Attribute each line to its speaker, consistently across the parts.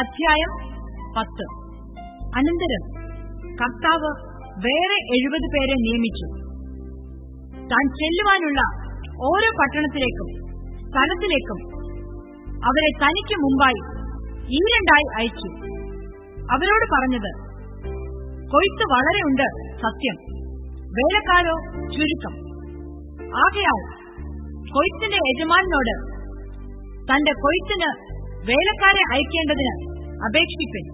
Speaker 1: അധ്യായം പത്ത്. അനന്തരം കർത്താവ് വേറെ എഴുപത് പേരെ നിയമിച്ചു. താൻ ചെല്ലുവാനുള്ള ഓരോ പട്ടണത്തിലേക്കും സ്ഥലത്തിലേക്കും അവരെ തനിക്ക് മുമ്പായി ഈരണ്ടായി അയച്ചു. അവരോട് പറഞ്ഞത് കൊയ്ത്ത് ഉണ്ട് സത്യം. വേലക്കാരോ ചുരുക്കം. ആകയാൽ കൊയ്ത്തിന്റെ യജമാനോട് തന്റെ കൊയ്ത്തിന് വേലക്കാരെ അയക്കേണ്ടതിന് അപേക്ഷിപ്പിൻ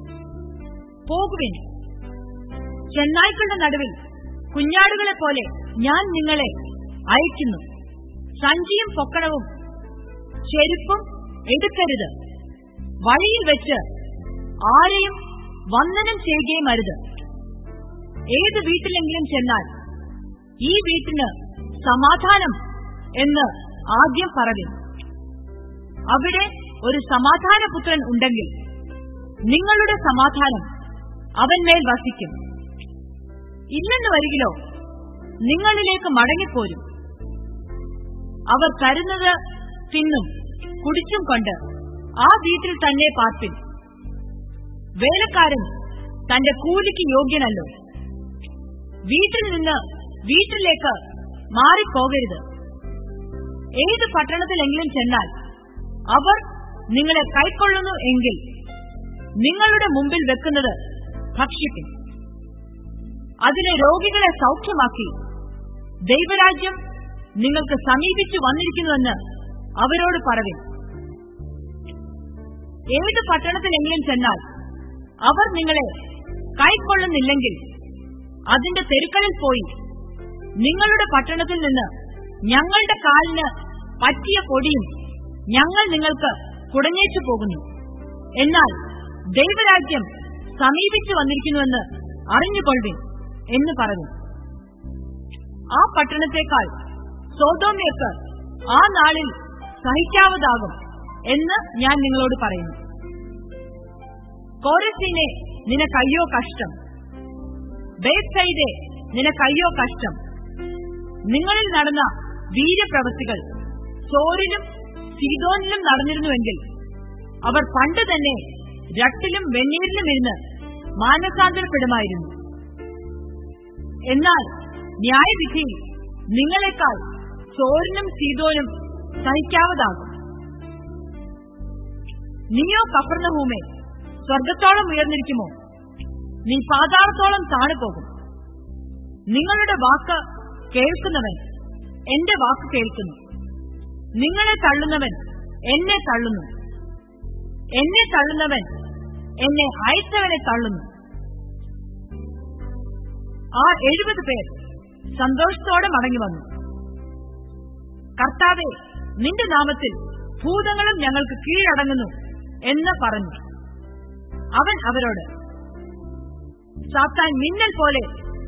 Speaker 1: പോകുവിൻ. ചെന്നായ്ക്കളുടെ നടുവിൽ കുഞ്ഞാടുകളെ പോലെ ഞാൻ നിങ്ങളെ അയക്കുന്നു സഞ്ചിയും പൊക്കണവും ചെരുപ്പും എടുക്കരുത്. വഴിയിൽ വെച്ച് ആരെയും വന്ദനം ചെയ്യുകയും അരുത്. ഏത് വീട്ടിലെങ്കിലും ചെന്നാൽ ഈ വീട്ടിന് സമാധാനം എന്ന് ആദ്യം പറയും അവിടെ ഒരു സമാധാനപുത്രൻ ഉണ്ടെങ്കിൽ നിങ്ങളുടെ സമാധാനം അവന്മേൽ വസിക്കും. ഇല്ലെന്ന് വരികിലോ നിങ്ങളിലേക്ക് മടങ്ങിപ്പോരും. അവർ തരുന്നത് തിന്നും കുടിച്ചും കൊണ്ട് ആ വീട്ടിൽ തന്നെ പാർപ്പിൻ. വേലക്കാരൻ തന്റെ കൂലിക്ക് യോഗ്യനല്ലോ. വീട്ടിൽ നിന്ന് വീട്ടിലേക്ക് മാറിപ്പോകരുത്. ഏത് പട്ടണത്തിലെങ്കിലും ചെന്നാൽ അവർ നിങ്ങളെ കൈക്കൊള്ളുന്നു എങ്കിൽ നിങ്ങളുടെ മുമ്പിൽ വെക്കുന്നത് ഭക്ഷിക്കും. അതിനെ രോഗികളെ സൗഖ്യമാക്കി ദൈവരാജ്യം നിങ്ങൾക്ക് സമീപിച്ചു വന്നിരിക്കുന്നുവെന്ന് അവരോട് പറയും ഏത് പട്ടണത്തിലെങ്കിലും ചെന്നാൽ അവർ നിങ്ങളെ കൈക്കൊള്ളുന്നില്ലെങ്കിൽ അതിന്റെ തെരുക്കളിൽ പോയി നിങ്ങളുടെ പട്ടണത്തിൽ നിന്ന് ഞങ്ങളുടെ കാലിന് പറ്റിയ പൊടിയും ഞങ്ങൾ നിങ്ങൾക്ക് കുടഞ്ഞേച്ചു പോകുന്നു. എന്നാൽ ദൈവരാജ്യം സമീപിച്ചു വന്നിരിക്കുന്നുവെന്ന് അറിഞ്ഞുകൊള്ളുവിൻ എന്ന് പറഞ്ഞു. ആ പട്ടണത്തെക്കാൾ സോതോമ്യക്ക് ആ നാളിൽ സഹിക്കാവതാകും എന്ന് ഞാൻ നിങ്ങളോട് പറയുന്നു. കോരസീനെ നിനക്കയ്യോ കഷ്ടം. ബേസൈഡെ നിനക്കയ്യോ കഷ്ടം. നിങ്ങളിൽ നടന്ന വീരപ്രവൃത്തികൾ സോരിലും സീതോനിലും നടന്നിരുന്നുവെങ്കിൽ അവർ പണ്ട് തന്നെ രട്ടിലും വെണ്ണീരിലും ഇരുന്ന് മാനസാന്തരപ്പെടുമായിരുന്നു. എന്നാൽ ന്യായവിധിയിൽ നിങ്ങളെക്കാൾ ചോരനും സീതോനും സഹിക്കാവതാകും നീയോ കപ്പർണഭൂമേ സ്വർഗത്തോളം ഉയർന്നിരിക്കുമോ? നീ പാതാളത്തോളം താണുപോകും. നിങ്ങളുടെ വാക്ക് കേൾക്കുന്നവൻ എന്റെ വാക്ക് കേൾക്കുന്നു. നിങ്ങളെ തള്ളുന്നവൻ എന്നെ തള്ളുന്നു. എന്നെ തള്ളുന്നവൻ എന്നെ അയച്ചവനെ തള്ളുന്നു. ആ എഴുപത് പേർ സന്തോഷത്തോടെ മടങ്ങി വന്നു. കർത്താവെ നിന്റെ നാമത്തിൽ ഭൂതങ്ങളും ഞങ്ങൾക്ക് കീഴടങ്ങുന്നു എന്ന് പറഞ്ഞു. അവൻ അവരോട് സാത്താൻ മിന്നൽ പോലെ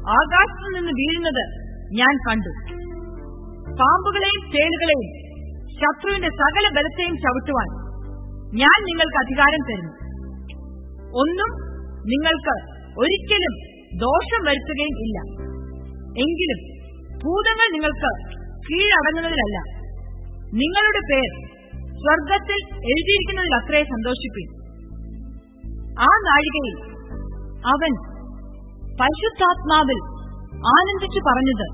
Speaker 1: ആകാശത്തു നിന്ന് വീഴുന്നത് ഞാൻ കണ്ടു. പാമ്പുകളെയും തേളുകളെയും ശത്രുവിന്റെ സകല ബലത്തെയും ചവിട്ടുവാൻ ഞാൻ നിങ്ങൾക്ക് അധികാരം തരുന്നു. ഒന്നും നിങ്ങൾക്ക് ഒരിക്കലും ദോഷം വരുത്തുകയും ഇല്ല. എങ്കിലും ഭൂതങ്ങൾ നിങ്ങൾക്ക് കീഴടങ്ങുന്നതിലല്ല. നിങ്ങളുടെ പേർ സ്വർഗത്തിൽ എഴുതിയിരിക്കുന്നതിൽ അത്രേ സന്തോഷിപ്പിൻ ആ നാഴികയിൽ അവൻ പരിശുദ്ധാത്മാവിൽ ആനന്ദിച്ചു പറഞ്ഞത്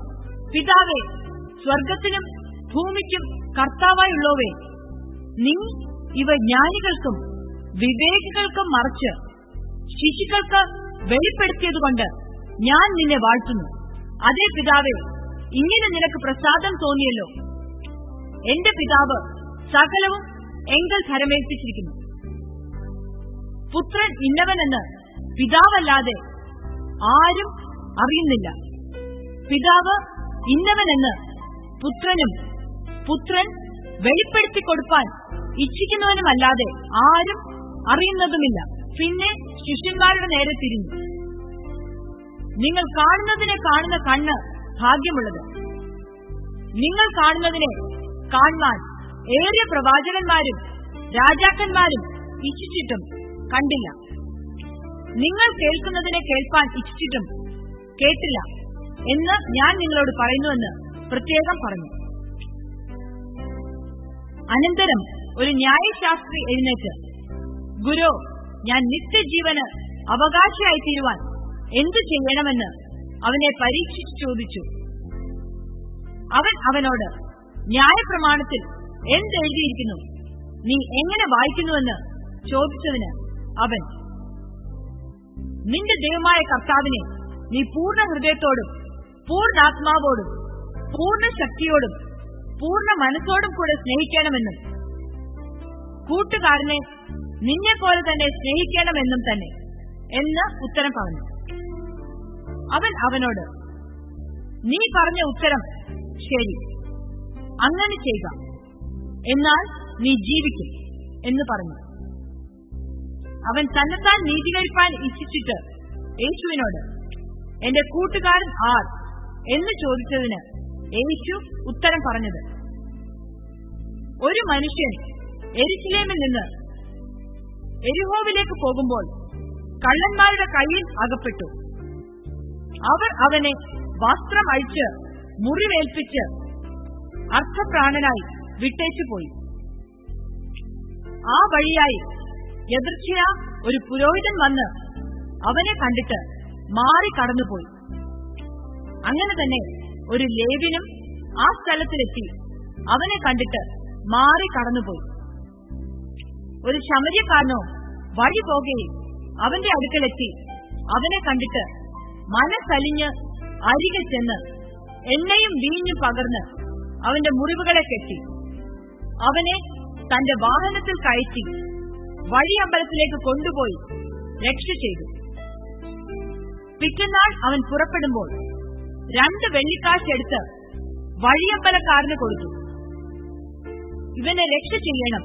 Speaker 1: പിതാവെ സ്വർഗത്തിനും ഭൂമിക്കും കർത്താവായുള്ളവേ നീ ഇവ ജ്ഞാനികൾക്കും വിവേകികൾക്കും മറിച്ച് ശിശുക്കൾക്ക് വെളിപ്പെടുത്തിയതുകൊണ്ട് ഞാൻ നിന്നെ വാഴ്ത്തുന്നു. അതേ പിതാവേ ഇങ്ങനെ നിനക്ക് പ്രസാദം തോന്നിയല്ലോ. എന്റെ പിതാവ് സകലവും എങ്കൽ ധരമേൽപ്പിച്ചിരിക്കുന്നു പുത്രൻ ഇന്നവനെന്ന് പിതാവല്ലാതെ ആരും അറിയുന്നില്ല. പിതാവ് ഇന്നവനെന്ന് പുത്രനും പുത്രൻ വെളിപ്പെടുത്തി കൊടുപ്പാൻ ഇച്ഛിക്കുന്നവനുമല്ലാതെ ആരും അറിയുന്നതുമില്ല. പിന്നെ ശിഷ്യന്മാരുടെ നേരെ തിരിഞ്ഞു. നിങ്ങൾ കാണുന്നതിനെ കാണുന്ന കണ്ണ് ഭാഗ്യമുള്ളത്. നിങ്ങൾ കാണുന്നതിനെ കാണുവാൻ ഏറിയ പ്രവാചകന്മാരും രാജാക്കന്മാരും ഇച്ഛിച്ചിട്ടും കണ്ടില്ല. നിങ്ങൾ കേൾക്കുന്നതിനെ കേൾപ്പാൻ ഇച്ഛിച്ചിട്ടും കേട്ടില്ല എന്ന് ഞാൻ നിങ്ങളോട് പറയുന്നുവെന്ന് പ്രത്യേകം പറഞ്ഞു. അനന്തരം ഒരു ന്യായശാസ്ത്രി എഴുന്നേറ്റ് ഗുരു ഞാൻ നിത്യജീവന് അവകാശിയായി തീരുവാൻ എന്തു ചെയ്യണമെന്ന് അവനെ പരീക്ഷിച്ചു ചോദിച്ചു. അവൻ അവനോട് ന്യായപ്രമാണത്തിൽ എന്തെഴുതിയിരിക്കുന്നു നീ എങ്ങനെ വായിക്കുന്നുവെന്ന് ചോദിച്ചതിന് അവൻ നിന്റെ ദൈവമായ കർത്താവിനെ നീ പൂർണ ഹൃദയത്തോടും പൂർണാത്മാവോടും പൂർണ ശക്തിയോടും പൂർണ മനസ്സോടും കൂടെ സ്നേഹിക്കണമെന്നും കൂട്ടുകാരനെ നിന്നെ പോലെ തന്നെ സ്നേഹിക്കണമെന്നും തന്നെ എന്ന് ഉത്തരം പറഞ്ഞു. അവൻ അവനോട് നീ പറഞ്ഞ ഉത്തരം ശരി. അങ്ങനെ ചെയ്യുക എന്നാൽ നീ ജീവിക്കും എന്ന് പറഞ്ഞു. അവൻ തന്നെത്താൻ നീതീകരിപ്പാൻ ഇച്ഛിച്ചിട്ട് യേശുവിനോട് എന്റെ കൂട്ടുകാരൻ ആർ? എന്ന് ചോദിച്ചതിന് യേശു ഉത്തരം പറഞ്ഞത്. ഒരു മനുഷ്യൻ എരിശിലേമിൽ നിന്ന് എരിഹോവിലേക്ക് പോകുമ്പോൾ കള്ളന്മാരുടെ കയ്യിൽ അകപ്പെട്ടു. അവർ അവനെ വസ്ത്രം അഴിച്ച് മുറിവേൽപ്പിച്ച് അർത്ഥപ്രാണനായി വിട്ടേച്ചു പോയി. ആ വഴിയായി എതിർച്ചയ ഒരു പുരോഹിതൻ വന്ന് അവനെ കണ്ടിട്ട് മാറി കടന്നുപോയി. അങ്ങനെ തന്നെ ഒരു ലേവിനും ആ സ്ഥലത്തിലെത്തി. അവനെ കണ്ടിട്ട് മാറി കടന്നുപോയി. ഒരു ശമര്യക്കാരനോ വഴി പോകുകയും അവന്റെ അടുക്കലെത്തി. അവനെ കണ്ടിട്ട് മനസ്സലിഞ്ഞ് അരികെ ചെന്ന് എണ്ണയും വീഞ്ഞും പകർന്ന് അവന്റെ മുറിവുകളെ കെട്ടി. അവനെ തന്റെ വാഹനത്തിൽ കയറ്റി വഴിയമ്പലത്തിലേക്ക് കൊണ്ടുപോയി രക്ഷ ചെയ്തു. പിറ്റന്നാൾ അവൻ പുറപ്പെടുമ്പോൾ രണ്ട് വെള്ളിക്കാശെടുത്ത് വഴിയമ്പലക്കാരന് കൊടുത്തു. ഇവനെ രക്ഷ ചെയ്യണം.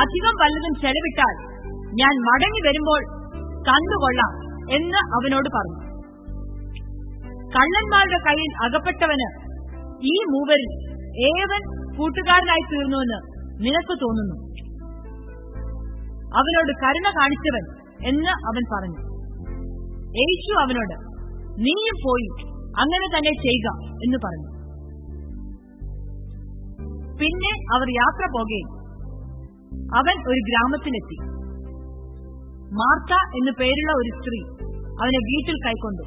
Speaker 1: അധികം വല്ലതും ചെലവിട്ടാൽ ഞാൻ മടങ്ങി വരുമ്പോൾ കണ്ടുകൊള്ളാം എന്ന് അവനോട് പറഞ്ഞു. കള്ളന്മാരുടെ കയ്യിൽ അകപ്പെട്ടവന് ഈ മൂവരിൽ ഏവൻ കൂട്ടുകാരനായി തീർന്നുവെന്ന് നിനക്ക് തോന്നുന്നു? അവനോട് കരുണ കാണിച്ചവൻ എന്ന് അവൻ പറഞ്ഞു. യേശു അവനോട് നീയും പോയി അങ്ങനെ തന്നെ ചെയ്യുക എന്ന് പറഞ്ഞു. പിന്നെ അവർ യാത്ര പോകുകയും അവൻ ഒരു ഗ്രാമത്തിലെത്തി. മാർത്ത എന്നു പേരുള്ള ഒരു സ്ത്രീ അവനെ വീട്ടിൽ കൈക്കൊണ്ടു.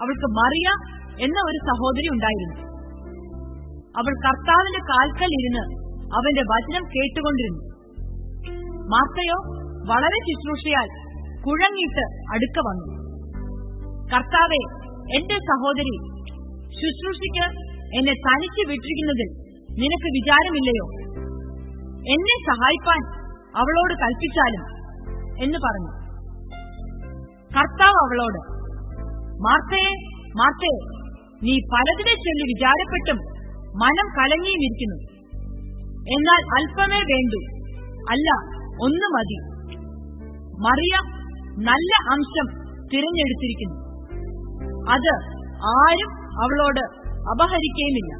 Speaker 1: അവൾക്ക് മറിയ എന്ന ഒരു സഹോദരി ഉണ്ടായിരുന്നു. അവൾ കർത്താവിന്റെ കാൽക്കൽ ഇരുന്ന് അവന്റെ വചനം കേട്ടുകൊണ്ടിരുന്നു. മാർത്തയോ വളരെ ശുശ്രൂഷയാൽ കുഴങ്ങിയിട്ട് അടുക്ക വന്നു. കർത്താവെ എന്റെ സഹോദരി ശുശ്രൂഷയ്ക്ക് എന്നെ തനിച്ച് വിട്ടിരിക്കുന്നതിൽ നിനക്ക് വിചാരമില്ലയോ? എന്നെ സഹായിപ്പാൻ അവളോട് കൽപ്പിച്ചാലും എന്ന് പറഞ്ഞു. കർത്താവ് അവളോട് മാർത്തയെ മാർത്തയെ നീ പലതിനെ ചൊല്ലി വിചാരപ്പെട്ടും മനം കലങ്ങിയും ഇരിക്കുന്നു എന്നാൽ അല്പമേ വേണ്ടു. അല്ല ഒന്ന് മതി. മറിയ നല്ല അംശം തിരഞ്ഞെടുത്തിരിക്കുന്നു. അത് ആരും അവളോട് അപഹരിക്കുകയുമില്ല